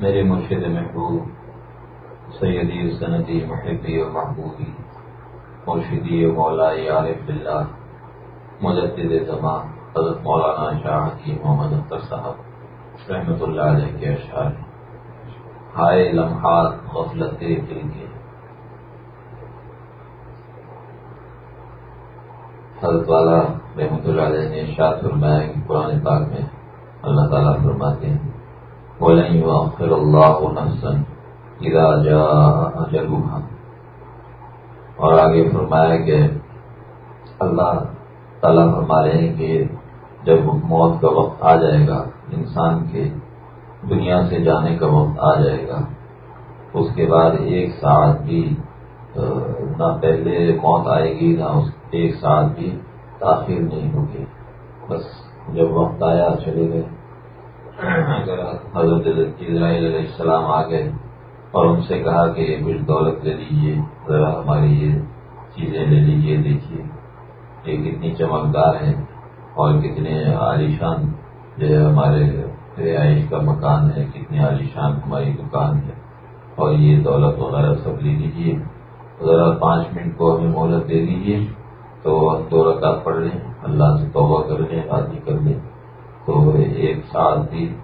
میرے مرشد محبوب، سیدی سندی محبی و محبوبی، مرشدی مولائی عارف اللہ مجدد زمان، حضرت مولانا شاہ کی محمد اختر صاحب رحمۃ اللہ علیہ کے اشعار ہائے لمحات غفلت دل کے۔ حضرت والا رحمۃ اللہ علیہ نے ارشاد فرمایا کہ قرآن پاک میں اللہ تعالیٰ فرماتے ہیں۔ بولیں وَأَخِرَ اللَّهُ نَفْسًا إِذَا جَاءَ أَجَلُهَا. اور آگے فرمایا کہ اللہ تعالیٰ فرما رہے ہیں کہ جب موت کا وقت آ جائے گا، انسان کے دنیا سے جانے کا وقت آ جائے گا، اس کے بعد ایک ساتھ بھی نہ پہلے موت آئے گی، نہ اس ایک ساتھ بھی تاخیر نہیں ہوگی۔ بس جب وقت آیا، چلے گئے۔ اگر حضرت اسرائیل علیہ السلام آ گئے اور ان سے کہا کہ کچھ دولت لے لیجیے ذرا ہماری یہ چیزیں لے لیجیے دیکھیے۔ یہ کتنی چمکدار ہیں اور کتنے عالیشان جو ہے ہمارے رہائش کا مکان ہے کتنی عالیشان ہماری دکان ہے۔ اور یہ دولت وغیرہ سب لے لیجیے ذرا پانچ منٹ کو ہمیں مہلت دے دیجیے تو دو رکعت پڑھ لیں۔ اللہ سے توبہ کر لیں، آدمی کر لیں۔ تو ایک سال بھی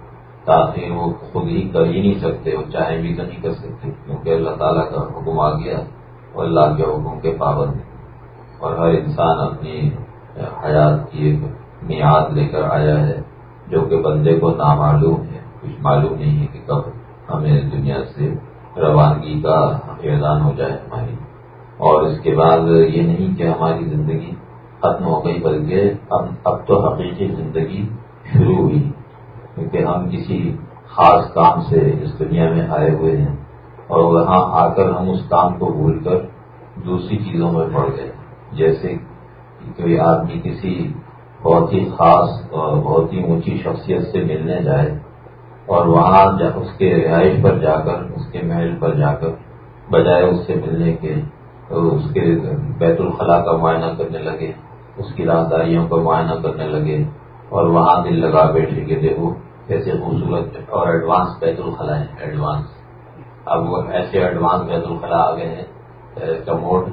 تاخیر وہ خود ہی کر ہی نہیں سکتے، وہ چاہے بھی تو نہیں کر سکتے، کیونکہ اللہ تعالیٰ کا حکم آ گیا اور اللہ کے حکم کے پابند اور ہر انسان اپنی حیات کی ایک میعاد لے کر آیا ہے، جو کہ بندے کو نامعلوم ہے۔ کچھ معلوم نہیں ہے کہ کب ہمیں دنیا سے روانگی کا اعلان ہو جائے ہماری۔ اور اس کے بعد یہ نہیں کہ ہماری زندگی ختم ہو گئی، بلکہ اب اب تو حقیقی زندگی شروع ہوئی۔ کیونکہ ہم کسی خاص کام سے اس دنیا میں آئے ہوئے ہیں اور وہاں آ کر ہم اس کام کو بھول کر دوسری چیزوں میں پڑ گئے۔ جیسے کوئی آدمی کسی بہت ہی خاص اور بہت ہی اونچی شخصیت سے ملنے جائے اور وہاں اس کے رہائش پر جا کر، اس کے محل پر جا کر بجائے اس سے ملنے کے اس کے بیت الخلاء کا معائنہ کرنے لگے، اس کی راہداریوں کا معائنہ کرنے لگے۔ اور وہاں دل لگا بیٹھے کہ دیکھو کیسے خوبصورت اور ایڈوانس بیت الخلاء ہے ایڈوانس اب وہ ایسے ایڈوانس بیت الخلاء آ گئے ہیں کموڈ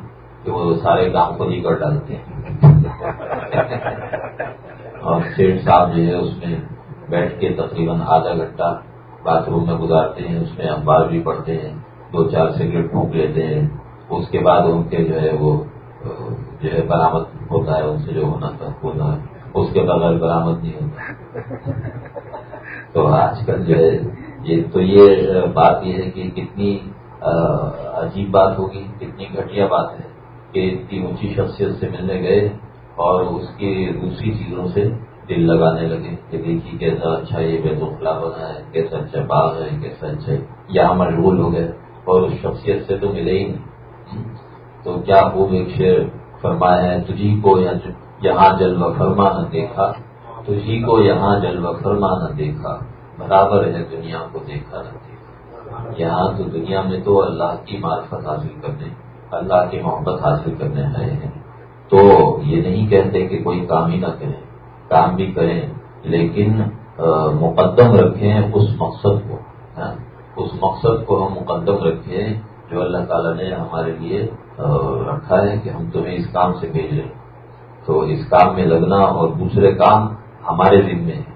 کہ وہ سارے کام خود ہی کر ڈالتے ہیں۔ اور سیٹ صاحب جو ہے، اس میں بیٹھ کے تقریباً آدھا گھنٹہ باتھ روم میں گزارتے ہیں، اس میں اخبار بھی پڑھتے ہیں، دو چار سگریٹ پھونک لیتے ہیں۔ اس کے بعد ان کے جو ہے وہ جو ہے برامد ہوتا ہے، ان سے جو ہونا تھا ہونا ہے۔ اس کے بغیر برامد نہیں ہوتا۔ تو آج کل جو ہے، یہ تو یہ بات یہ ہے کہ کتنی عجیب بات ہوگی، کتنی گھٹیا بات ہے کہ اتنی اونچی شخصیت سے ملنے گئے اور اس کی دوسری چیزوں سے دل لگانے لگے کہ دیکھیے کیسا اچھا یہ بیت الخلا بنا ہے، کیسا اچھا باغ ہے، کیسا اچھا یہاں مشغول ہو گئے اور اس شخصیت سے تو ملے ہی نہیں۔ تو کیا خوب ایک شعر فرمایا ہے، تجھی کو یا یہاں جلوہ فرما نہ دیکھا، تجھی کو یہاں جلوہ فرما نہ دیکھا، برابر ہے دنیا کو دیکھا نہ دیکھا۔ یہاں تو دنیا میں تو اللہ کی معرفت حاصل کرنے، اللہ کی محبت حاصل کرنے آئے ہیں۔ تو یہ نہیں کہتے کہ کوئی کام ہی نہ کریں، کام بھی کریں، لیکن مقدم رکھیں اس مقصد کو۔ ہاں، اس مقصد کو ہم مقدم رکھیں جو اللہ تعالیٰ نے ہمارے لیے رکھا ہے کہ ہم تمہیں اس کام سے بھیج رہے تو اس کام میں لگنا اور دوسرے کام ہمارے ذمے ہیں۔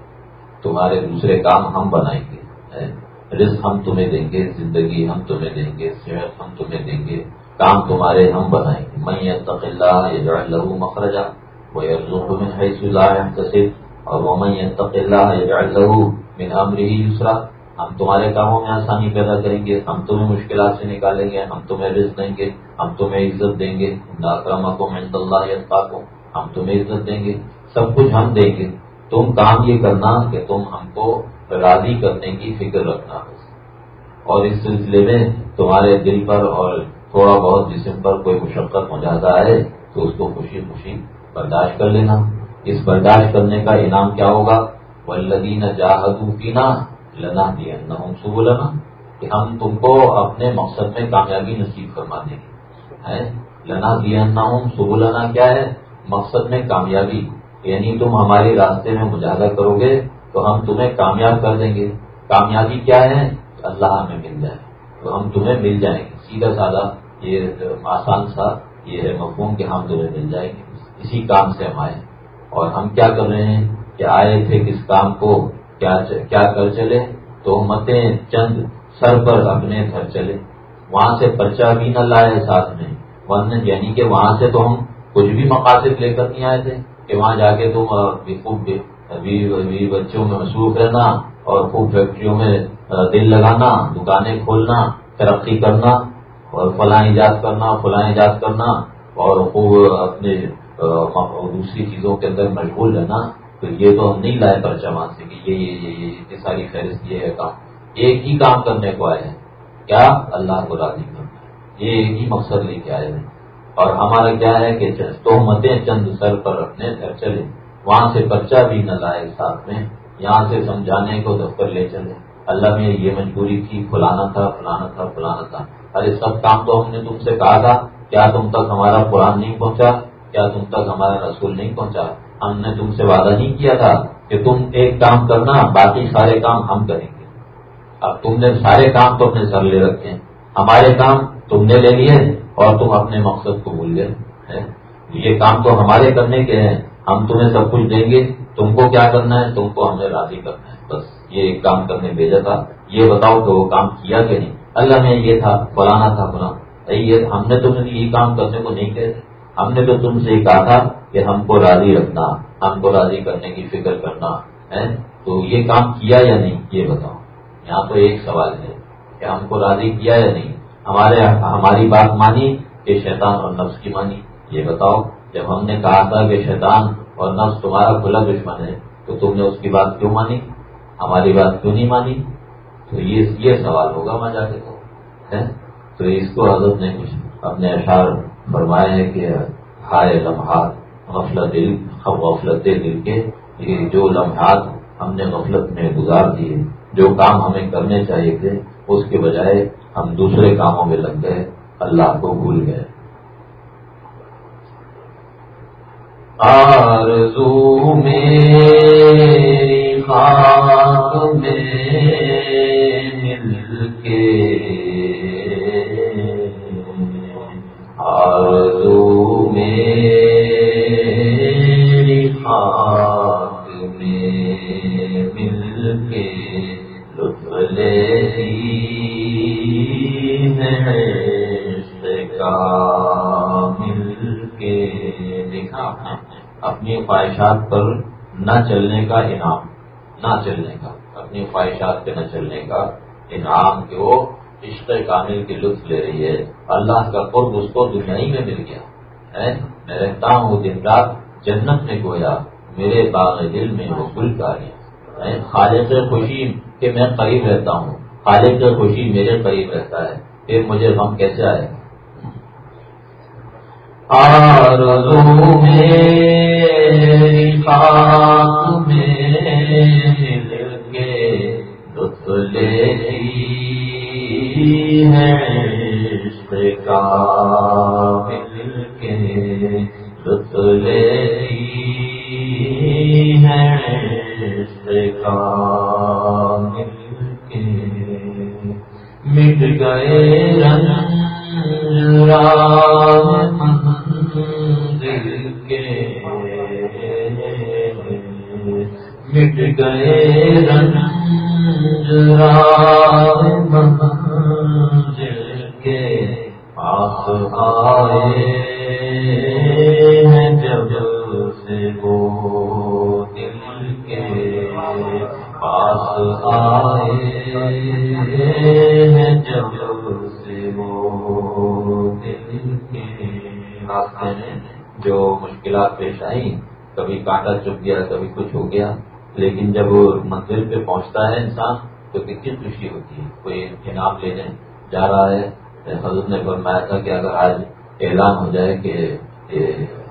تمہارے دوسرے کام ہم بنائیں گے۔ رزق ہم تمہیں دیں گے، زندگی ہم تمہیں دیں گے، صحت ہم تمہیں دیں گے۔ کام تمہارے ہم بنائیں گے۔ میں اللہ یہ جڑ لہو مخرجہ وہ میں ہے تصف اور وہ میں تق اللہ یہ لہو میں امری دوسرا ہم تمہارے کاموں میں آسانی پیدا کریں گے، ہم تمہیں مشکلات سے نکالیں گے، ہم تمہیں رزق دیں گے، ہم تمہیں عزت دیں گے۔ ناکرما کو محنت اللہ کو ہم تمہیں عزت دیں گے، سب کچھ ہم دیں گے۔ تم کام یہ کرنا کہ تم ہم کو راضی کرنے کی فکر رکھنا۔ اور اس سلسلے میں تمہارے دل پر اور تھوڑا بہت جسم پر کوئی مشقت ہو جاتا ہے، تو اس کو خوشی خوشی برداشت کر لینا۔ اس برداشت کرنے کا انعام کیا ہوگا؟ ولدین جاہدو پینا لنا دیا نہ سب لنا کہ ہم تم کو اپنے مقصد میں کامیابی نصیب فرما دیں گے۔ لنا دیا نہ سب لنا کیا ہے؟ مقصد میں کامیابی یعنی تم ہمارے راستے میں مجاہدہ کرو گے تو ہم تمہیں کامیاب کر دیں گے۔ کامیابی کیا ہے؟ اللہ ہمیں مل جائے۔ تو ہم تمہیں مل جائیں گے۔ سیدھا سادہ یہ آسان سا یہ ہے، مفہوم کہ ہم تمہیں مل جائیں گے۔ اسی کام سے ہم آئے اور ہم کیا کر رہے ہیں؟ کہ آئے تھے کس کام کو؟ کیا کر چلے؟ تو متیں چند سر پر اپنے گھر چلے۔ وہاں سے پرچہ بھی نہ لائے ساتھ میں۔ ورنہ یعنی کہ وہاں سے تو ہم کچھ بھی مقاصد لے کر نہیں آئے تھے کہ وہاں جا کے تم خوب بچوں میں مصروف رہنا اور خوب فیکٹریوں میں دل لگانا، دکانیں کھولنا، ترقی کرنا اور فلاں ایجاد کرنا، فلاں ایجاد کرنا اور خوب اپنے دوسری چیزوں کے اندر مشغول رہنا۔ تو یہ تو ہم نہیں لائے پرچمان سے کہ یہ یہ یہ ساری فہرست یہ ہے کام۔ ایک ہی کام کرنے کو آئے ہیں۔ کیا؟ اللہ کو راضی کرنا۔ یہ ایک ہی مقصد لے کے آئے ہیں۔ اور ہمارا کیا ہے کہ توہمتیں چند سر پر رکھنے گھر چلے وہاں سے بچہ بھی نہ لائے ساتھ میں، یہاں سے سمجھانے کو دفتر لے چلے۔ اللہ میں یہ مجبوری تھی فلانا تھا فلانا تھا فلانا تھا۔ ارے سب کام تو ہم نے تم سے کہا تھا۔ کیا تم تک ہمارا قرآن نہیں پہنچا؟ کیا تم تک ہمارا رسول نہیں پہنچا؟ ہم نے تم سے وعدہ نہیں کیا تھا کہ تم ایک کام کرنا، باقی سارے کام ہم کریں گے۔ اب تم نے سارے کام تو اپنے سر لے رکھے۔ ہیں ہمارے کام تم نے لے لیے۔ اور تم اپنے مقصد کو بھول گئے یہ کام تو ہمارے کرنے کے ہیں، ہم تمہیں سب کچھ دیں گے، تم کو کیا کرنا ہے؟ تم کو ہمیں راضی کرنا ہے۔ بس یہ ایک کام کرنے بھیجا تھا۔ یہ بتاؤ کہ وہ کام کیا کہ نہیں؟ اللہ میں یہ تھا، فلانا تھا فلاں یہ ہم نے تمہیں یہ کام کرنے کو نہیں کہتے ہم نے تو تم سے یہ کہا تھا کہ ہم کو راضی رکھنا، ہم کو راضی کرنے کی فکر کرنا، ہے؟ تو یہ کام کیا یا نہیں؟ یہ بتاؤ۔ یہاں تو ایک سوال ہے کہ ہم کو راضی کیا یا نہیں؟ ہمارے ہماری بات مانی کہ شیطان اور نفس کی مانی۔ یہ بتاؤ، جب ہم نے کہا تھا کہ شیطان اور نفس تمہارا کھلا دشمن ہے، تو تم نے اس کی بات کیوں مانی؟ ہماری بات کیوں نہیں مانی؟ تو یہ سوال ہوگا وہاں جا کے تو تو اس کو حضرت نے کچھ اپنے اشعار فرمائے ہیں کہ ہائے لمحات، غفلت دل غفلت دل کے جو لمحات ہم نے غفلت میں گزار دیے، جو کام ہمیں کرنے چاہیے تھے اس کے بجائے ہم دوسرے کاموں میں لگ گئے، اللہ کو بھول گئے۔ آرزو میری خاک میں مل کے اپنی خواہشات پر نہ چلنے کا انعام، نہ چلنے کا، اپنی خواہشات پہ نہ چلنے کا انعام کہ وہ عشق کامل کی لطف لے رہی ہے۔ اللہ کا قرب اس کو دنیا ہی میں مل گیا۔ میں رہتا ہوں دن رات جنت میں گویا، میرے باغ دل میں وہ گل کا خالق خوشی کہ میں قریب رہتا ہوں۔ خالق خوشی میرے قریب رہتا ہے۔ پھر مجھے غم کیسے آئے؟ آرزو میری خاک میں مل لطف لیتی ہے عشق کا مل کے لطف لیتی ہے عشق کا مل کے مٹ گئے رنگ رام جو مشکلات پیش آئی کبھی کانٹا چپ گیا کبھی کچھ ہو گیا لیکن جب منزل پہ پہنچتا ہے انسان، تو کتنی خوشی ہوتی ہے؟ کوئی انعام لینے جا رہا ہے۔ حضرت نے فرمایا تھا کہ اگر آج اعلان ہو جائے کہ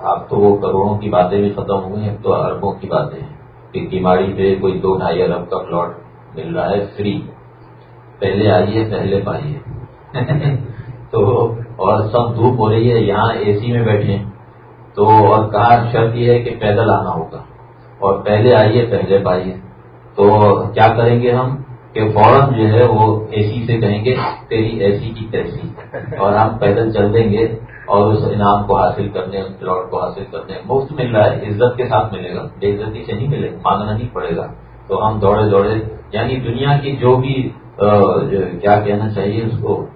آپ تو وہ کروڑوں کی باتیں بھی ختم ہو گئی اب تو اربوں کی باتیں ہیں۔ کہ بیماری پہ کوئی دو ڈھائی ارب کا پلاٹ مل رہا ہے، فری۔ پہلے آئیے پہلے پائیے تو اور سب دھوپ ہو رہی ہے، یہاں اے سی میں بیٹھے تو اور کہا، شرط یہ ہے کہ پیدل آنا ہوگا۔ اور پہلے آئیے، پہلے پائیے۔ تو کیا کریں گے ہم؟ کہ فوراً جو ہے وہ اے سی سے کہیں گے، تیری اے سی کی تیسی اور ہم پیدل چل دیں گے اور اس انعام کو حاصل کرنے، اس پلاٹ کو حاصل کرنے۔ مفت مل رہا ہے، عزت کے ساتھ ملے گا۔ بے عزتی سے نہیں ملے گا مانگنا نہیں پڑے گا۔ تو ہم دوڑے دوڑے یعنی دنیا کی جو بھی کیا کہنا چاہیے اس کو،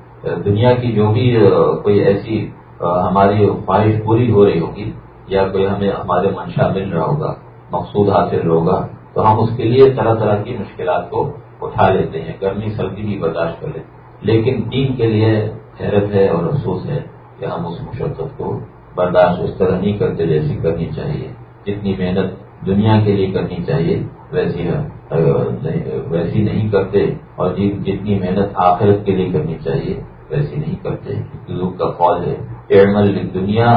دنیا کی جو بھی کوئی ایسی ہماری خواہش پوری ہو رہی ہوگی یا کوئی ہمیں، ہمارے منشا مل رہا ہوگا۔ مقصود حاصل ہوگا، تو ہم اس کے لیے طرح طرح کی مشکلات کو اٹھا لیتے ہیں، گرمی، سردی بھی برداشت کر لیتے لیکن دین کے لیے حیرت ہے اور افسوس ہے کہ ہم اس مشقت کو برداشت اس طرح نہیں کرتے جیسی کرنی چاہیے۔ جتنی محنت دنیا کے لیے کرنی چاہیے، ویسی ویسی نہیں کرتے اور جی، جتنی محنت آخرت کے لیے کرنی چاہیے، ویسی نہیں کرتے۔ لوگ کا فوج ہے دنیا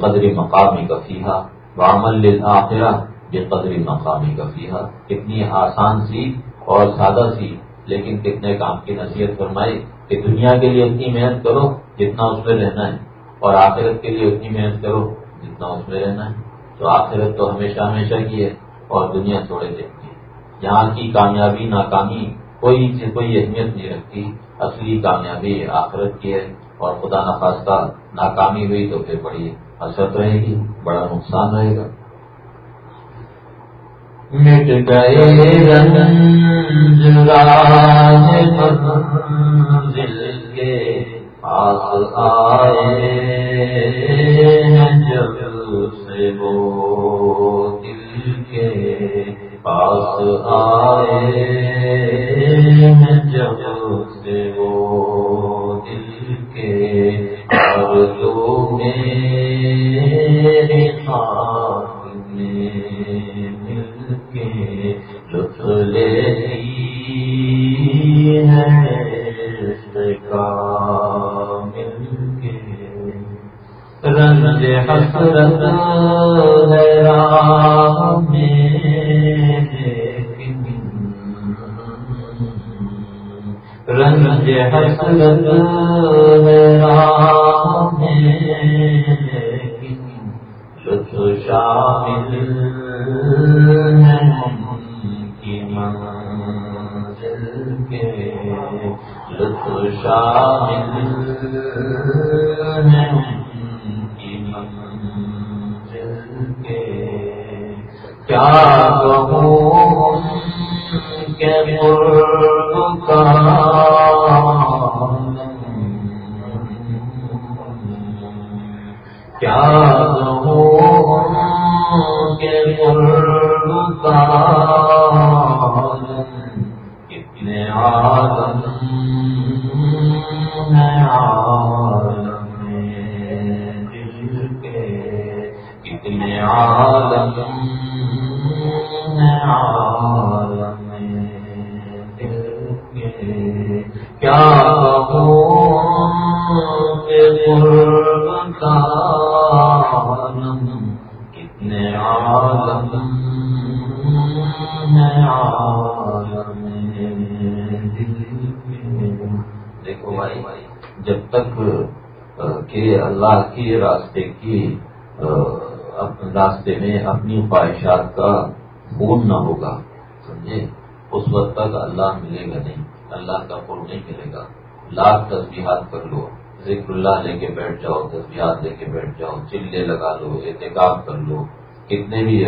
قدر مقامی کا فیحا وامل آخرہ یہ قدری مقامی کا فیحا کتنی آسان سی اور سادہ سی، لیکن کتنے کام کی نصیحت فرمائی کہ دنیا کے لیے اتنی محنت کرو جتنا اس میں رہنا ہے، اور آخرت کے لیے اتنی محنت کرو جتنا اس میں رہنا ہے۔ تو آخرت تو ہمیشہ ہمیشہ کی ہے اور دنیا تھوڑے دن کی۔ یہاں کی کامیابی ناکامی کوئی سے کوئی اہمیت نہیں رکھتی۔ اصلی کامیابی آخرت کی ہے اور خدا نخواستہ ناکامی ہوئی تو پھر بڑی اثر رہے گی، بڑا نقصان رہے گا۔ مٹ گئے دل کے پاس آئے جب سے وہ دل کے پاس آئے جب سے وہ دل کے اور تو میرے خاک رنگ حسرت ہے راہ کی منزل کے۔ لطف شامل جب تک کہ اللہ کے راستے کی راستے میں اپنی خواہشات کا خون نہ ہوگا، سمجھے؟ اس وقت تک اللہ ملے گا نہیں، اللہ کا خون نہیں ملے گا۔ لاکھ تصبیحات کر لو، ذکر اللہ لے کے بیٹھ جاؤ تصبیحات لے کے بیٹھ جاؤ، چلے لگا لو احتکاب کر لو، کتنے بھی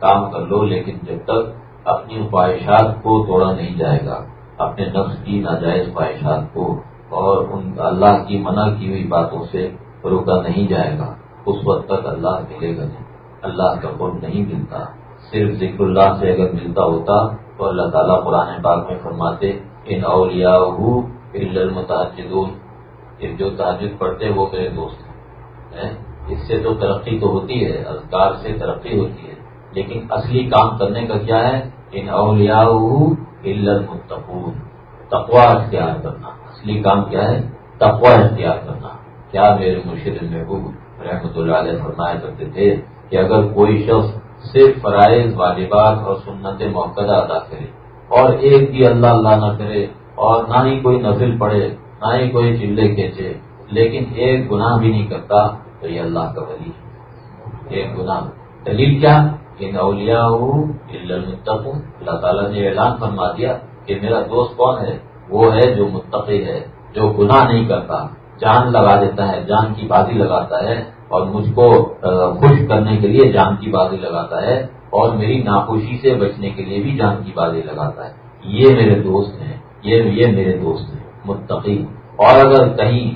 کام کر لو، لیکن جب تک اپنی خواہشات کو توڑا نہیں جائے گا، اپنے نفس کی ناجائز خواہشات کو اور ان اللہ کی منع کی ہوئی باتوں سے روکا نہیں جائے گا۔ اس وقت تک اللہ ملے گا نہیں اللہ کا قرب نہیں ملتا۔ صرف ذکر اللہ سے اگر ملتا ہوتا تو اللہ تعالیٰ قرآن پاک میں فرماتے، ان اولیا المتاجدون جو تاجد پڑھتے وہ میرے دوست ہیں۔ اس سے تو ترقی تو ہوتی ہے، اذکار سے ترقی ہوتی ہے۔ لیکن اصلی کام کرنے کا کیا ہے؟ ان اولیا المتقون تقوا اختیار کرنا۔ اصلی کام کیا ہے؟ تقوا اختیار کرنا۔ کیا میرے مرشد محبوب رحمۃ اللہ علیہ فرمایا کرتے تھے کہ اگر کوئی شخص صرف فرائض، واجبات اور سنت موقع ادا کرے اور ایک بھی اللہ اللہ نہ کرے اور نہ ہی کوئی نفل پڑے نہ ہی کوئی چلے کھینچے، لیکن ایک گناہ بھی نہیں کرتا، تو یہ اللہ کا ولی ایک گناہ۔ دلیل کیا؟ کہ نولیا اللہ تعالیٰ نے اعلان فرما دیا کہ کہ میرا دوست کون ہے؟ وہ ہے جو متقی ہے، جو گناہ نہیں کرتا۔ جان لگا دیتا ہے، جان کی بازی لگاتا ہے اور مجھ کو خوش کرنے کے لیے جان کی بازی لگاتا ہے اور میری ناخوشی سے بچنے کے لیے بھی جان کی بازی لگاتا ہے۔ یہ میرے دوست ہیں، یہ یہ میرے دوست ہیں متقی اور اگر کہیں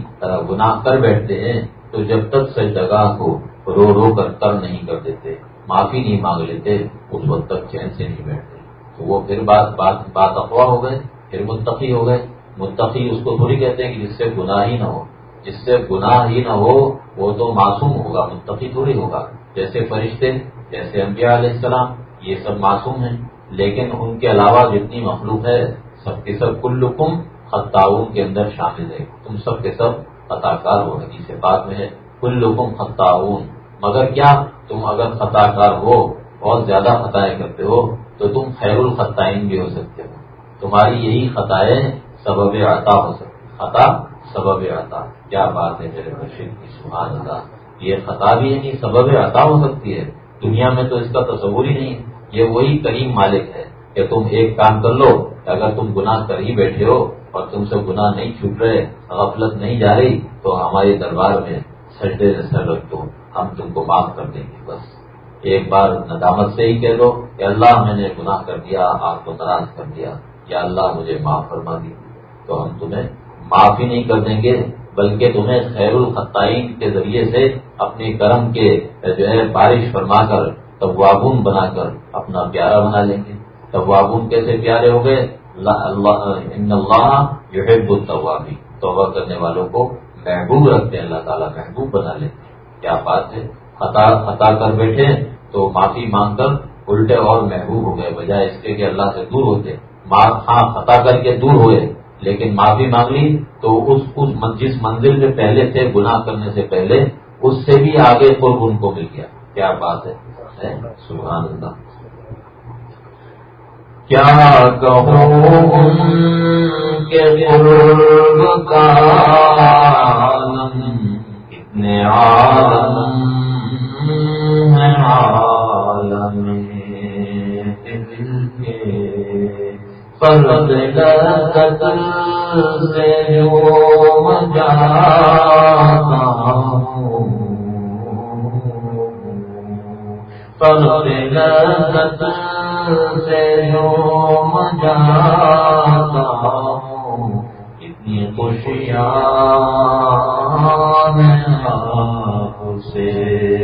گناہ کر بیٹھتے ہیں، تو جب تک سجدگاہ کو رو رو کر کر نہیں کر دیتے، معافی نہیں مانگ لیتے، اس وقت تک چین سے نہیں بیٹھتے۔ تو وہ پھر بات بات بات افواہ ہو گئے، پھر متقی ہو گئے۔ متقی اس کو تھوڑی کہتے ہیں کہ جس سے گناہ ہی نہ ہو۔ جس سے گناہ ہی نہ ہو، وہ تو معصوم ہوگا، متقی تھوڑی ہوگا۔ جیسے فرشتے، جیسے انبیاء علیہ السلام، یہ سب معصوم ہیں۔ لیکن ان کے علاوہ جتنی مخلوق ہے، سب کے سب کل لکم خطاؤن کے اندر شامل ہے تم سب کے سب خطا کار ہو، حدیث بات میں ہے کل لکم خطاؤن۔ مگر کیا تم اگر خطا کار ہو بہت زیادہ خطائیں کرتے ہو، تو تم خیر الخطائن بھی ہو سکتے ہو۔ تمہاری یہی خطائیں سبب عطا ہو سکتی۔ خطا سبب عطا۔ کیا بات ہے میرے مرشد؟ کی سبحان اللہ، یہ خطا بھی ہے نہیں سبب عطا ہو سکتی ہے۔ دنیا میں تو اس کا تصور ہی نہیں یہ وہی کریم مالک ہے کہ تم ایک کام کر لو اگر تم گناہ کر ہی بیٹھے ہو اور تم سے گناہ نہیں چھوٹ رہے، غفلت نہیں جا رہی تو ہمارے دربار میں سجدے سر رکھ دو ہم تم کو معاف کر دیں گے۔ بس ایک بار ندامت سے ہی کہہ دو کہ اللہ میں نے گناہ کر دیا، آپ کو ناراض کر دیا۔ یا اللہ مجھے معاف فرما دی تو ہم تمہیں معاف ہی نہیں کر دیں گے، بلکہ تمہیں خیر الخطائین کے ذریعے سے اپنے کرم کے جو ہے بارش فرما کر، توابون بنا کر اپنا پیارا بنا لیں گے۔ توابون کیسے پیارے ہو گئے؟ اللہ یحب التوابی توبہ کرنے والوں کو محبوب رکھتے ہیں، اللہ تعالیٰ محبوب بنا لیتے ہیں کیا بات ہے؟ خطا خطا کر بیٹھے تو معافی مانگ کر الٹے اور محبوب ہو گئے، بجائے اس کے کہ اللہ سے دور ہوتے۔ ہاں خطا کر کے دور ہوئے۔ لیکن معافی مانگ لی تو اس اس جس منزل میں پہلے تھے، گناہ کرنے سے پہلے، اس سے بھی آگے قرب ان کو مل گیا۔ کیا بات ہے؟ سبحان اللہ۔ کیا کہوں کے قرب کا کتنے عالم ہیں عالم؟ فرد لذت سے جو مجاتا ہوں فرد لذت سے جو مجاتا ہوں کتنی خوشیاں سے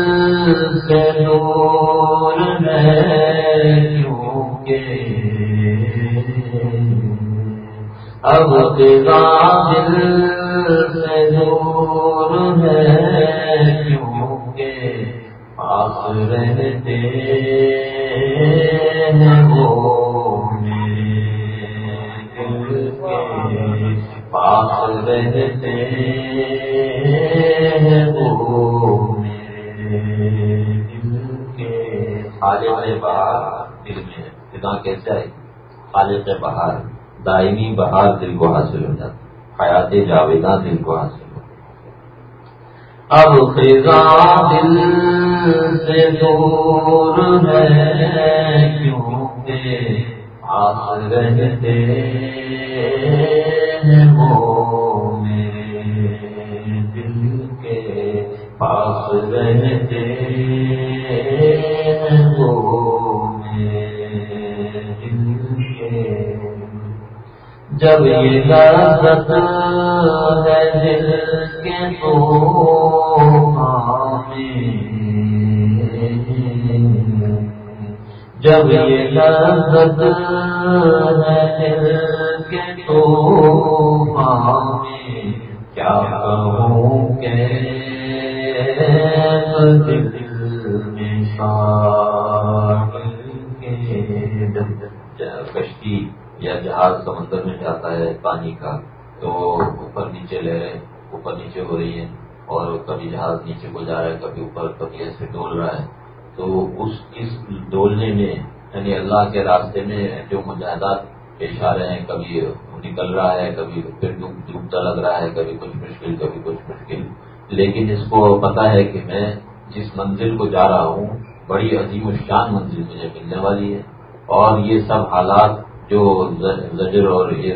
دل سے دور ہے کیونکہ پاس رہتے ہیں وہ میرے دل کے پاس رہتے ہیں وہ میرے دل کے خالق بہار دل میں اتنا کیسے آئی خالق بہار۔ دائمی بہار دل کو حاصل ہو جاتا حیات جاویدہ دل کو حاصل ہو۔ اب خزاں دل سے دور ہے کیونکہ آس رہتے ہیں وہ میرے دل کے پاس رہتے جب یہ لذت ہے دل کے تو جب یہ لذت ہے دل کے تو کیا کہوں کہ دل میں کشتی یا جہاز سمندر میں جاتا ہے پانی کا، تو اوپر نیچے لہریں اوپر نیچے ہو رہی ہیں اور کبھی جہاز نیچے کو جا رہا ہے، کبھی اوپر، کبھی ایسے ڈول رہا ہے۔ تو اس اس ڈولنے میں یعنی اللہ کے راستے میں جو مجاہدات پیش آ رہے ہیں، کبھی نکل رہا ہے، کبھی پھر ڈوبتا لگ رہا ہے، کبھی کچھ مشکل، کبھی کچھ مشکل۔ لیکن اس کو پتا ہے کہ میں جس منزل کو جا رہا ہوں، بڑی عظیم الشان منزل مجھے ملنے والی ہے۔ اور یہ سب حالات جو زجر اور یہ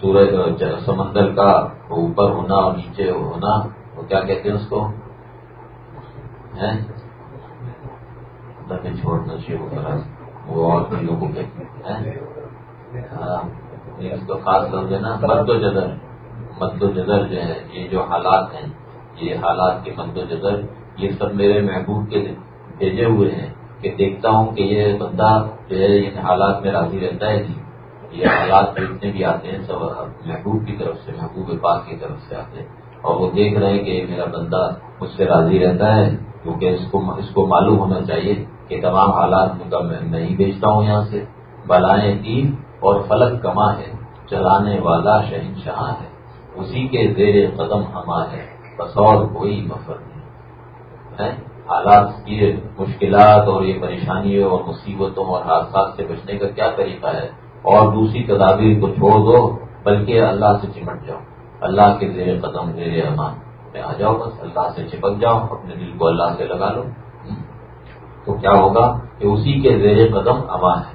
سورج سمندر کا اوپر ہونا اور نیچے ہونا، وہ کیا کہتے ہیں اس کو؟ چھوڑنا چاہیے وہ اور چیزوں کو کہتے ہیں۔ اس کو خاص کر دینا۔ مد و جدر مد و جدر جو ہے، یہ جو حالات ہیں، یہ حالات کے مد و جدر یہ سب میرے محبوب کے بھیجے ہوئے ہیں کہ دیکھتا ہوں کہ یہ بندہ جو ہے، ان حالات میں راضی رہتا ہے جی یہ حالات جتنے بھی آتے ہیں، سب محبوب کی طرف سے، محبوب پاک کی طرف سے آتے ہیں۔ اور وہ دیکھ رہے ہیں کہ میرا بندہ مجھ سے راضی رہتا ہے، کیونکہ اس کو اس کو معلوم ہونا چاہیے کہ تمام حالات میں میں نہیں بیچتا ہوں یہاں سے۔ بلائیں تین اور فلک کما ہے چلانے والا شہنشاہ ہے۔ اسی کے زیر قدم ہما ہے، بس اور کوئی مفر نہیں۔ حالات کی مشکلات اور یہ پریشانیوں اور مصیبتوں اور حادثات سے بچنے کا کیا طریقہ ہے؟ اور دوسری تدابیر کو چھوڑ دو، بلکہ اللہ سے چمٹ جاؤ۔ اللہ کے زیر قدم، زیر امان میں آ جاؤ بس، اللہ سے چپک جاؤ اپنے دل کو اللہ سے لگا لو تو کیا ہوگا کہ اسی کے زیر قدم امان ہے۔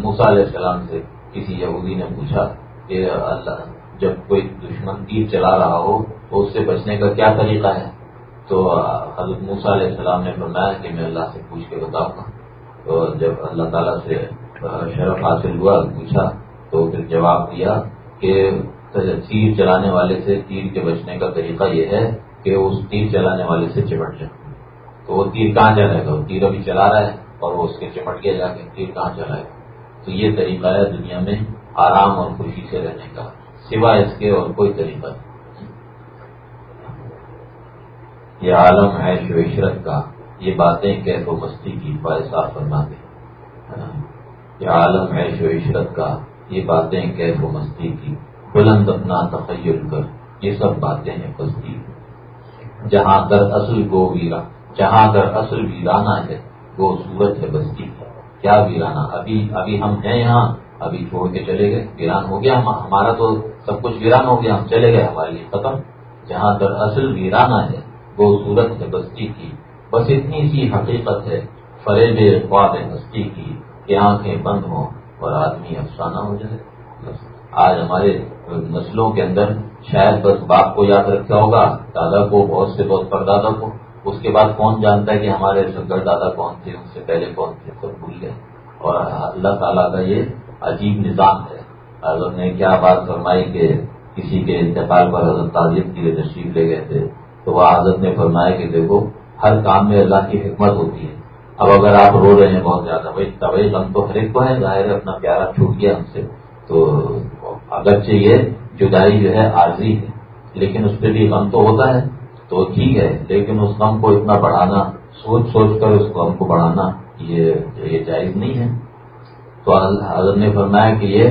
موسا علیہ السلام سے کسی یہودی نے پوچھا کہ اللہ، جب کوئی دشمن تیر چلا رہا ہو، تو اس سے بچنے کا کیا طریقہ ہے؟ تو حضرت موسا علیہ السلام نے فرمایا کہ میں اللہ سے پوچھ کے بتاؤں گا۔ تو جب اللہ تعالیٰ سے شرف حاصل ہوا، پوچھا، تو پھر جواب دیا کہ تیر چلانے والے سے تیر کے بچنے کا طریقہ یہ ہے کہ اس تیر چلانے والے سے چمٹ جائے۔ تو وہ تیر کہاں جائے گا وہ تیر ابھی چلا رہا ہے اور وہ اس کے چمٹ کے جا کے تیر کہاں چلائے گا تو یہ طریقہ ہے دنیا میں آرام اور خوشی سے رہنے کا، سوائے اس کے اور کوئی طریقہ نہیں۔ یہ عالم ہے شو عشرت کا یہ باتیں کیف و مستی کی باعث فرما دے یہ عالم ہے شو عشرت کا، یہ باتیں کیف و مستی کی۔ بلند اپنا تخیل کر، یہ سب باتیں ہیں بستی جہاں در اصل گو ویرا جہاں در اصل ویرانہ ہے، وہ سورج ہے بستی۔ کیا ویرانہ؟ ابھی ابھی ہم ہیں یہاں، ابھی چھوڑ کے چلے گئے۔ ویران ہو گیا ہمارا تو سب کچھ ویران ہو گیا، ہم چلے گئے ہمارے لیے ختم۔ جہاں در اصل ویرانہ ہے، وہ سورج ہے بستی کی۔ بس اتنی سی حقیقت ہے، فریب خواب ہستی کی۔ کہ آنکھیں بند ہوں اور آدمی افسانہ ہو جائے۔ آج ہمارے نسلوں کے اندر شاید بس باپ کو یاد رکھا ہوگا، دادا کو، بہت سے بہت پردادا کو۔ اس کے بعد کون جانتا ہے کہ ہمارے شنکر دادا کون تھے، ان سے پہلے کون تھے، سب بھول گئے۔ اور اللہ تعالیٰ کا یہ عجیب نظام ہے۔ حضرت نے کیا بات فرمائی کہ کسی کے انتقال پر حضرت تعزیت کے لیے تشریف لے گئے تھے، تو وہ حضرت نے فرمایا کہ دیکھو، ہر کام میں اللہ کی حکمت ہوتی ہے۔ اب اگر آپ رو رہے ہیں بہت زیادہ بھائی طوی غم تو ہر ایک کو ہے، ظاہر ہے اپنا پیارا چھوٹ گیا ہم سے۔ تو اگرچہ یہ جدائی جو ہے عارضی ہے، لیکن اس پہ بھی غم تو ہوتا ہے۔ تو ٹھیک ہے، لیکن اس غم کو اتنا بڑھانا، سوچ سوچ کر اس غم کو بڑھانا یہ یہ جائز نہیں ہے۔ تو حضرت نے فرمایا کہ یہ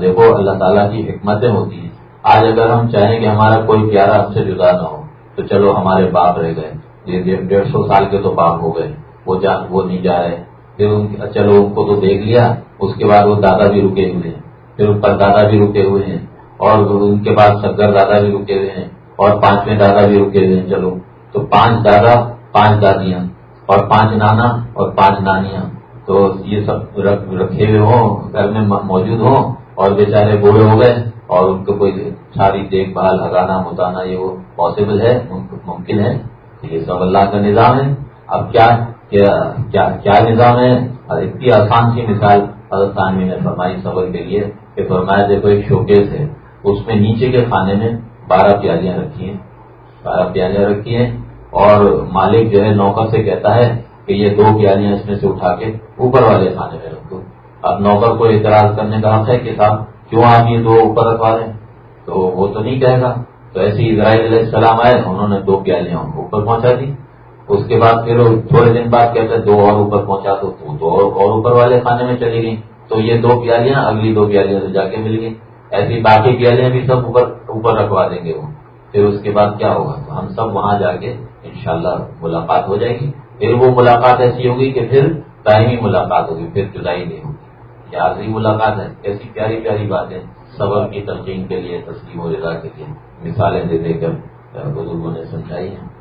دیکھو اللہ تعالیٰ کی حکمتیں ہوتی ہیں۔ آج اگر ہم چاہیں کہ ہمارا کوئی پیارا ہم سے جدا نہ ہو، تو چلو ہمارے باپ رہ گئے۔ یہ ڈیڑھ سو سال کے تو باپ ہو گئے۔ وہ جان وہ نہیں جا رہے۔ پھر چلو ان اچھا، کو تو دیکھ لیا، اس کے بعد وہ دادا بھی رکے ہوئے ہیں۔ پھر پر دادا بھی رکے ہوئے ہیں۔ اور ان کے بعد سگر دادا بھی رکے ہوئے ہیں۔ اور پانچویں دادا بھی رکے ہوئے ہیں۔ چلو، تو پانچ دادا، پانچ دادیاں۔ اور پانچ نانا اور پانچ نانیاں۔ تو یہ سب رکھے ہوئے ہوں، گھر میں موجود ہوں۔ اور بیچارے بوڑھے ہو گئے۔ اور ان کو کوئی ساری دیکھ بھال لگانا متانا، یہ وہ پاسبل ہے، ممکن ہے۔ یہ سب اللہ کا نظام ہے۔ اب کیا کیا نظام ہے؟ اور اتنی آسان سی مثال حضرت تعمیر نے فرمائی سبر کے لیے کہ فرمایا دیکھو ایک شوکیس ہے، اس میں نیچے کے کھانے میں بارہ پیالیاں رکھی ہیں۔ بارہ پیالیاں رکھی ہیں اور مالک جو ہے نوکر سے کہتا ہے کہ یہ دو پیالیاں اس میں سے اٹھا کے اوپر والے کھانے میں رکھو اب نوکر کو اعتراض کرنے کا حق ہے کہ صاحب، کیوں آپ یہ دو اوپر رکھوا رہے ہیں؟ تو وہ تو نہیں کہے گا۔ تو ایسے اسرائیل علیہ السلام آئے، انہوں نے دو پیالیاں اوپر پہنچا دی۔ اس کے بعد پھر تھوڑے دن بعد کہتے دو اور اوپر پہنچا دو تو اور اوپر والے کھانے میں چلی گئی تو یہ دو پیالیاں، اگلی دو پیالیاں سے جا کے مل گئی ایسی باقی پیالیاں بھی سب اوپر اوپر رکھوا دیں گے وہ۔ پھر اس کے بعد کیا ہوگا؟ تو ہم سب وہاں جا کے انشاءاللہ ملاقات ہو جائے گی۔ پھر وہ ملاقات ایسی ہوگی کہ پھر ٹائمی ملاقات ہوگی، پھر جدائی نہیں ہوگی۔ یہ عارضی ملاقات ہے۔ ایسی پیاری پیاری باتیں صبر کی تلقین کے لیے، تسلیم و رضا کے لیے مثالیں دے دے کر بزرگوں نے سمجھائی ہیں۔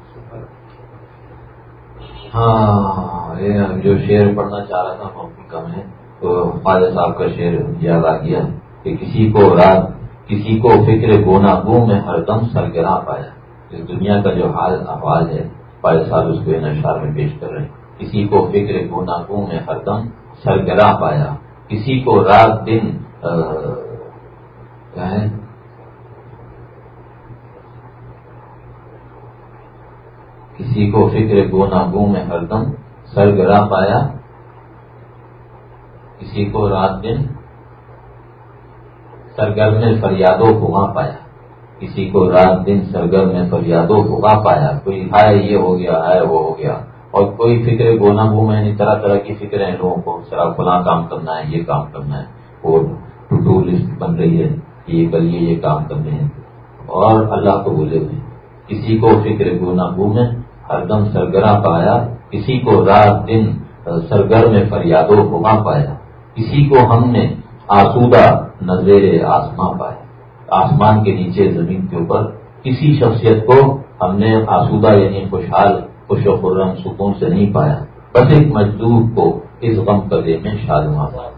ہاں جو شعر پڑھنا چاہ رہا تھا موقع کم ہے تو خواجہ صاحب کا شعر یاد آ گیا کہ کسی کو رات، کسی کو فکر گونا گو میں ہر دم سرگراہ پایا۔ اس دنیا کا جو حال، احوال ہے، خواجہ صاحب اس کو ان اشار میں پیش کر رہے ہیں۔ کسی کو فکر گونا گو میں ہر دم سرگراہ پایا۔ کسی کو رات، دن کیا ہے کسی کو فکر گونا گو میں ہر دم سرگرا پایا۔ کسی کو رات دن سرگرم میں فریادوں کو پایا۔ کسی کو رات دن سرگرم میں فریادوں کو پایا۔ کوئی ہائے یہ ہو گیا ہے وہ ہو گیا۔ اور کوئی فکر گونا گو میں یعنی طرح طرح کی فکریں لوگوں کو سرا فلاں کام کرنا ہے، یہ کام کرنا ہے، وہ ٹو ڈو لسٹ بن رہی ہے کہ یہ کریے، یہ کام کرنے ہیں۔ اور اللہ کو بولے ہوئے کسی کو فکر گونا گو میں ہر دم سرگرا پایا کسی کو رات دن سرگر میں فریادوں کو پایا۔ کسی کو ہم نے آسودہ نظیر آسمان پایا۔ آسمان کے نیچے زمین کے اوپر کسی شخصیت کو ہم نے آسودہ یعنی خوشحال، خوش و خرم، سکون سے نہیں پایا۔ بس ایک مزدور کو اس غم قدے میں شاد پایا۔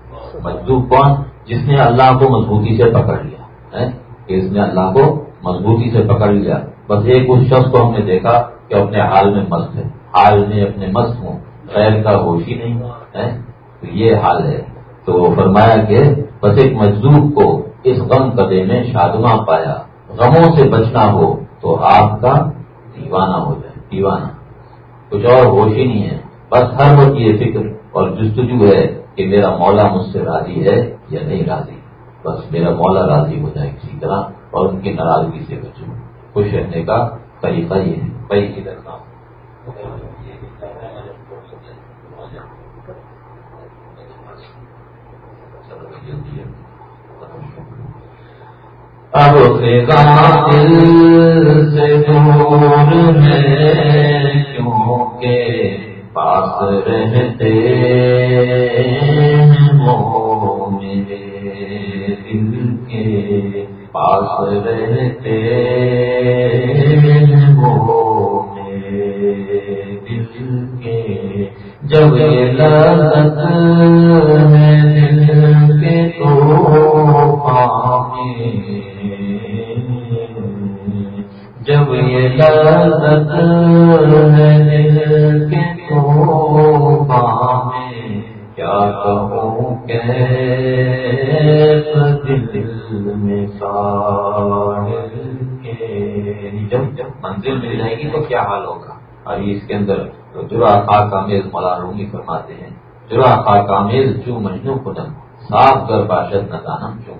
مزدور کون؟ جس نے اللہ کو مضبوطی سے پکڑ لیا اس نے اللہ کو مضبوطی سے پکڑ لیا۔ بس ایک اس شخص کو ہم نے دیکھا کہ اپنے حال میں مست ہے۔ حال میں اپنے مست ہوں۔ خیر کا ہوش ہی نہیں ہے۔ تو یہ حال ہے۔ تو فرمایا کہ بس ایک مزدور کو اس غم قدے میں شادما پایا۔ غموں سے بچنا ہو تو آپ کا دیوانہ ہو جائے۔ دیوانہ۔ کچھ اور ہوش ہی نہیں ہے۔ بس ہر وقت یہ فکر اور جستجو ہے کہ میرا مولا مجھ سے راضی ہے یا نہیں راضی۔ بس میرا مولا راضی ہو جائے کسی طرح اور ان کی ناراضگی سے بچوں خوش رہنے کا طریقہ یہ ہے، بھائی ادھر کام۔ اب دل سے دور میں کیونکہ پاس رہتے میرے دل کے پاس رہتے وہ دل کے جب یہ لذت ہے دل کے تو جب یہ لذت ہے دل کے کیا کہوں کہ دل میں جب جب منزل مل جائے گی تو کیا حال ہوگا؟ اور اس کے اندر جرا خا کامیز مولا رومی فرماتے ہیں۔ جرا خا کامیز جو مجنو خدم صاف کر باشد نہ دانم کیوں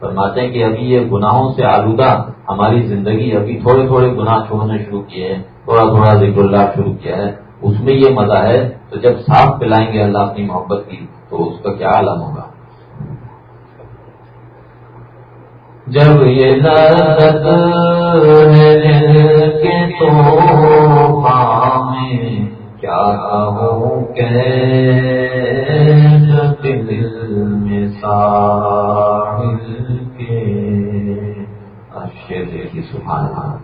فرماتے ہیں کہ ابھی یہ گناہوں سے آلودہ، ہماری زندگی ابھی تھوڑے تھوڑے گناہ چھوڑنے شروع کیے ہیں، تھوڑا تھوڑا ذکر اللہ شروع کیا ہے۔ اس میں یہ مزہ ہے تو جب صاف پلائیں گے اللہ اپنی محبت کی، تو اس کا کیا عالم ہوگا؟ جب یہ لذت کے تو میں، کیا کہوں کہ دل میں ساحل کے اشے دیکھی سبحان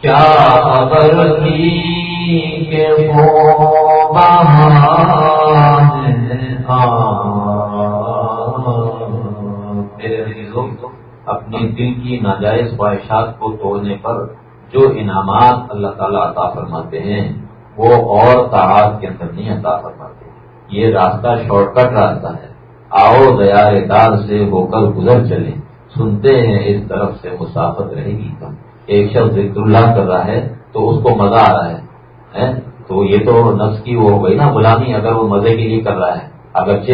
کیا خبر تھی کہ وہ میرے اپنی دل کی ناجائز خواہشات کو توڑنے پر جو انعامات اللہ تعالیٰ عطا فرماتے ہیں، وہ اور تعداد کے اندر نہیں عطا فرماتے۔ یہ راستہ شارٹ کٹ راستہ ہے۔ آؤ دیار دار سے ہو کر گزر چلے سنتے ہیں اس طرف سے مسافت رہے گی کم۔ ایک شخص ذکر اللہ کر رہا ہے تو اس کو مزہ آ رہا ہے؟ تو یہ تو نفس کی وہ ہو گئی نا غلامی، اگر وہ مزے کے لیے کر رہا ہے۔ اگرچہ،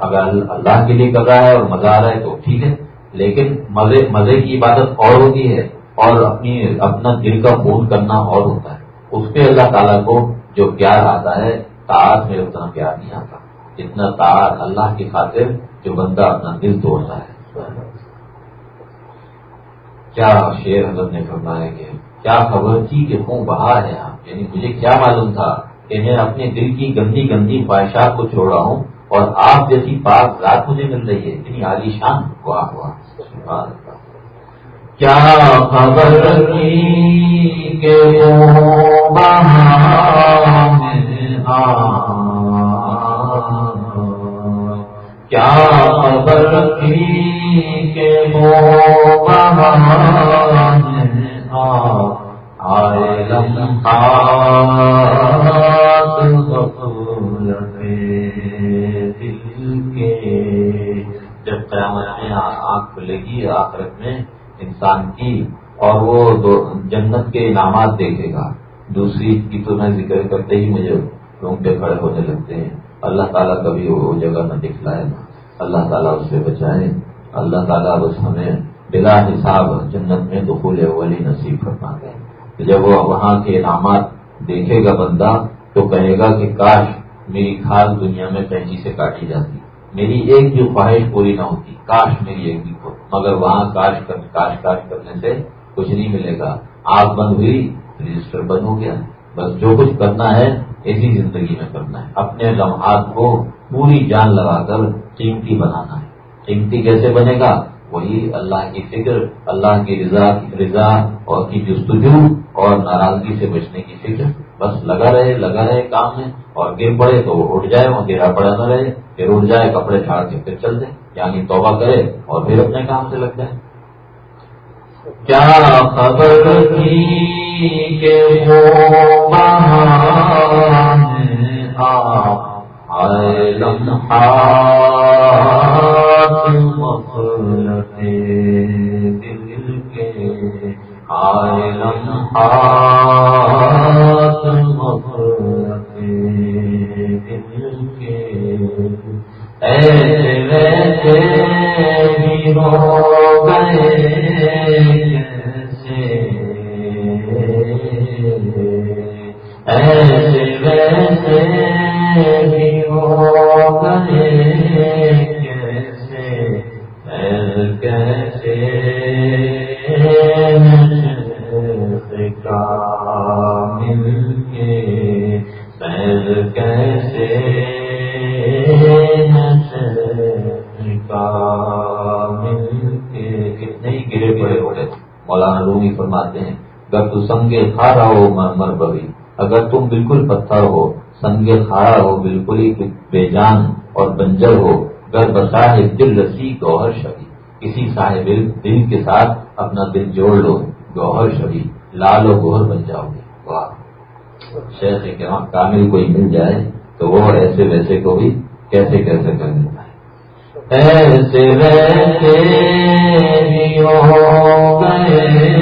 اگر اللہ کے لیے کر رہا ہے اور مزہ آ رہا ہے تو ٹھیک ہے۔ لیکن مزے مزے کی عبادت اور ہوتی ہے اور اپنی اپنا دل کا خون کرنا اور ہوتا ہے۔ اس پہ اللہ تعالیٰ کو جو پیار آتا ہے تاج میں اتنا پیار نہیں آتا۔ اتنا تار اللہ کی خاطر جو بندہ اپنا دل توڑتا ہے۔ کیا شیر حضرت نے فرمایا کہ کیا خبر تھی کہ خون بہا ہے آپ؟ یعنی مجھے کیا معلوم تھا کہ میں اپنے دل کی گندی گندی خواہشات کو چھوڑ رہا ہوں اور آپ جیسی پاک ذات مجھے مل رہی ہے۔ اتنی عالی شان ہوا ہوا کیا خبر تھی کہ کیا خبر تھی کہ وہ آئے جب قیامت میں آنکھ کھلے گی آخرت میں انسان کی اور وہ جنت کے انعامات دیکھے گا۔ دوسری کی تو میں ذکر کرتے ہی مجھے رونگٹے کھڑے ہونے لگتے ہیں۔ اللہ تعالیٰ کبھی وہ جگہ نہ دکھلائے۔ نا اللہ تعالیٰ اس سے بچائے۔ اللہ تعالیٰ بس ہمیں بلا حساب جنت میں دخول اولی نصیب کرنا ہے۔ جب وہ وہاں کے انعامات دیکھے گا بندہ تو کہے گا کہ کاش میری کھاد دنیا میں پینچی سے کاٹی جاتی۔ میری ایک جو خواہش پوری نہ ہوتی، کاش میری ایک بھی مگر وہاں کاش کاش کاش کرنے سے کچھ نہیں ملے گا۔ آگ بند ہوئی، رجسٹر بند ہو گیا۔ بس جو کچھ کرنا ہے، اسی زندگی میں کرنا ہے۔ اپنے لمحات کو پوری جان لگا کر قیمتی بنانا ہے۔ قیمتی کیسے بنے گا؟ وہی اللہ کی فکر، اللہ کی رضا رضا اور کی جستجو اور ناراضگی سے بچنے کی فکر۔ بس لگا رہے لگا رہے، کام میں اور گر پڑے تو وہ اٹھ جائے وہ گرا پڑا نہ رہے، پھر اٹھ جائے، کپڑے چھاڑ کے پھر چل دیں یعنی توبہ کرے اور پھر اپنے کام سے لگ جائے۔ کیا خبر تھی کہ وہ آئے دل کے آئے مغلتے دل کے ایسے ویسے ہی ہو کھا رہا ہو مر ببی اگر تم بالکل پتھر ہو سنگے کھاڑا ہو، بالکل ہی بے جان اور بنجر ہو گر بصاحب دل رسی گوہر شبی۔ کسی صاحب دل کے ساتھ اپنا دل جوڑ لو، گوہر شبی۔ لال و گوہر بن جاؤ گے۔ واہ۔ شیخ کامل کوئی مل جائے تو وہ ایسے ویسے کو بھی کیسے کیسے کر دیتا ہے۔ ایسے ویسے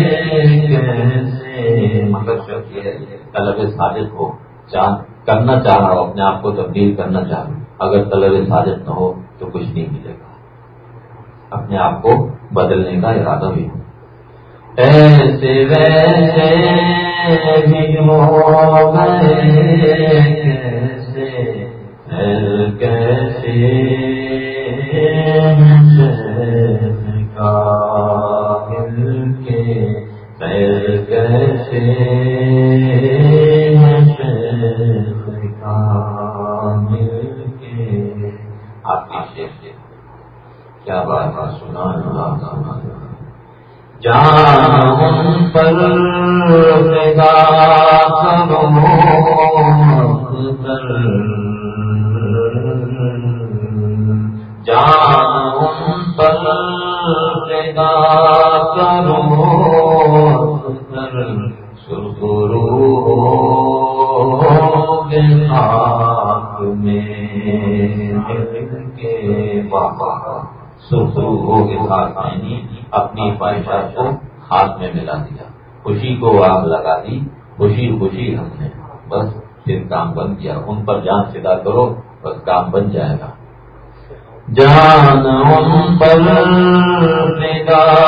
مطلب یہ ہے طلب صادق ہو کرنا چاہ رہا ہو اپنے آپ کو تبدیل کرنا چاہ رہا ہوں۔ اگر طلب صادق نہ ہو تو کچھ نہیں ملے گا۔ اپنے آپ کو بدلنے کا ارادہ بھی ہو۔ ایسے ویسے کیسے کیا بات ہے سنا جان پر جان پر کرو سرخرو کے ساتھ آئینی اپنی خواہشات کو ہاتھ میں ملا دیا۔ خوشی کو آگ لگا دی، خوشی خوشی ہم نے۔ بس پھر کام بن کیا۔ ان پر جان فدا کرو، بس کام بن جائے گا۔ جان ان پر فدا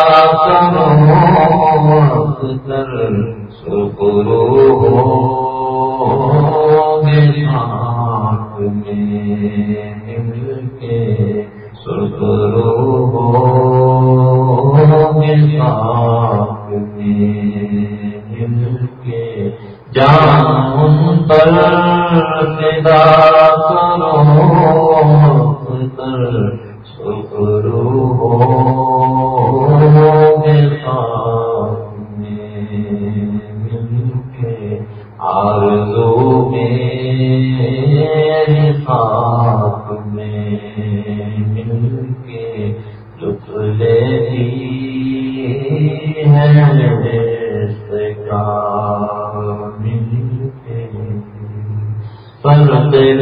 کرو میں مل کے مل کے۔ جان پر صدا کرو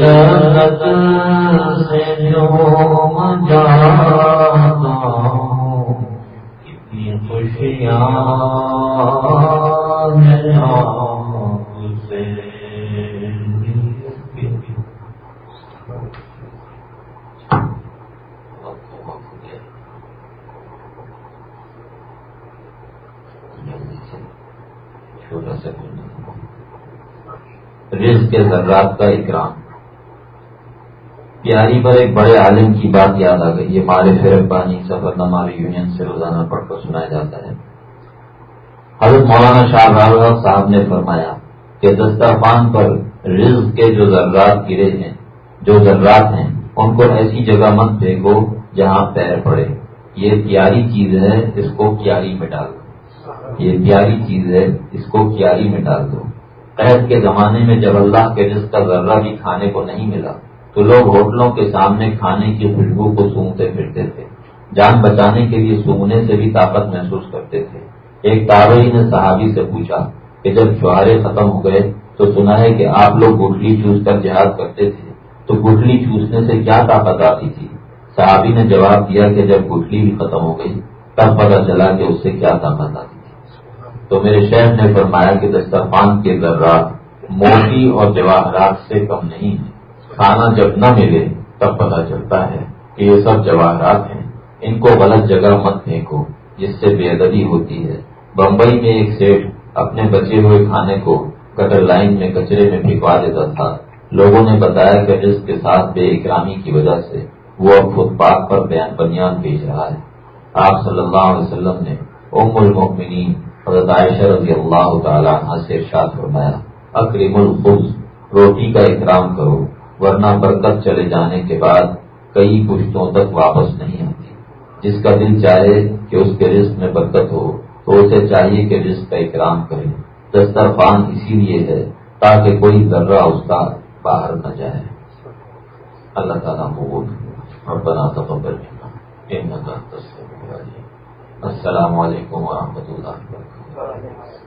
لگت سے جو جاتا کتنی خوشیاں رزق کے ذرات کا اکرام۔ پیاری پر ایک بڑے عالم کی بات یاد آ گئی، یہ مال ربانی سفر نماری یونین سے روزانہ پڑھ کر سنایا جاتا ہے۔ حضرت مولانا شاہ راہ صاحب نے فرمایا کہ دسترخوان پر رزق کے جو ذرات گرے ہیں، جو ذرات ہیں، ان کو ایسی جگہ مت پھینکو جہاں پیر پڑے۔ یہ پیاری چیز ہے، اس کو کیاری میں ڈال دو۔ یہ پیاری چیز ہے، اس کو کیاری میں ڈال دو۔ قید کے زمانے میں جب اللہ کے رزق کا ذرہ بھی کھانے کو نہیں ملا تو لوگ ہوٹلوں کے سامنے کھانے کی خوشبو کو سونگتے پھرتے تھے۔ جان بچانے کے لیے سونگنے سے بھی طاقت محسوس کرتے تھے۔ ایک تابعی نے صحابی سے پوچھا کہ جب چوہارے ختم ہو گئے تو سنا ہے کہ آپ لوگ گٹلی چوس کر جہاد کرتے تھے۔ تو گٹلی چوسنے سے کیا طاقت آتی تھی؟ صحابی نے جواب دیا کہ جب گٹلی بھی ختم ہو گئی تب پتا چلا کہ اس سے کیا طاقت آتی تھی۔ تو میرے شہر نے فرمایا کہ دسترخوان کے ذرات موتی اور جواہرات سے کم نہیں ہے کھانا جب نہ ملے تب پتا چلتا ہے کہ یہ سب جواہرات ہیں۔ ان کو غلط جگہ مت پھینکو، جس سے بے ادبی ہوتی ہے۔ بمبئی میں ایک سیٹ اپنے بچے ہوئے کھانے کو کٹر لائن میں کچرے میں پھینکوا دیتا تھا۔ لوگوں نے بتایا کہ جس کے ساتھ بے اکرامی کی وجہ سے وہ اب فٹ پاتھ پر بیان بنیاد بھیج رہا ہے۔ آپ صلی اللہ علیہ وسلم نے ام المؤمنین حضرت عائشہ رضی اللہ تعالیٰ عنہ سے ارشاد فرمایا اکریم الخبز، روٹی کا اکرام کرو۔ ورنہ برکت چلے جانے کے بعد کئی پشتوں تک واپس نہیں آتی۔ جس کا دل چاہے کہ اس کے رزق میں برکت ہو، تو اسے چاہیے کہ رزق کا اکرام کرے۔ دسترخوان اسی لیے ہے تاکہ کوئی ذرہ اس کا باہر نہ جائے۔ اللہ تعالیٰ اور بنا تقبل السلام علیکم ورحمۃ اللہ وبرکاتہ۔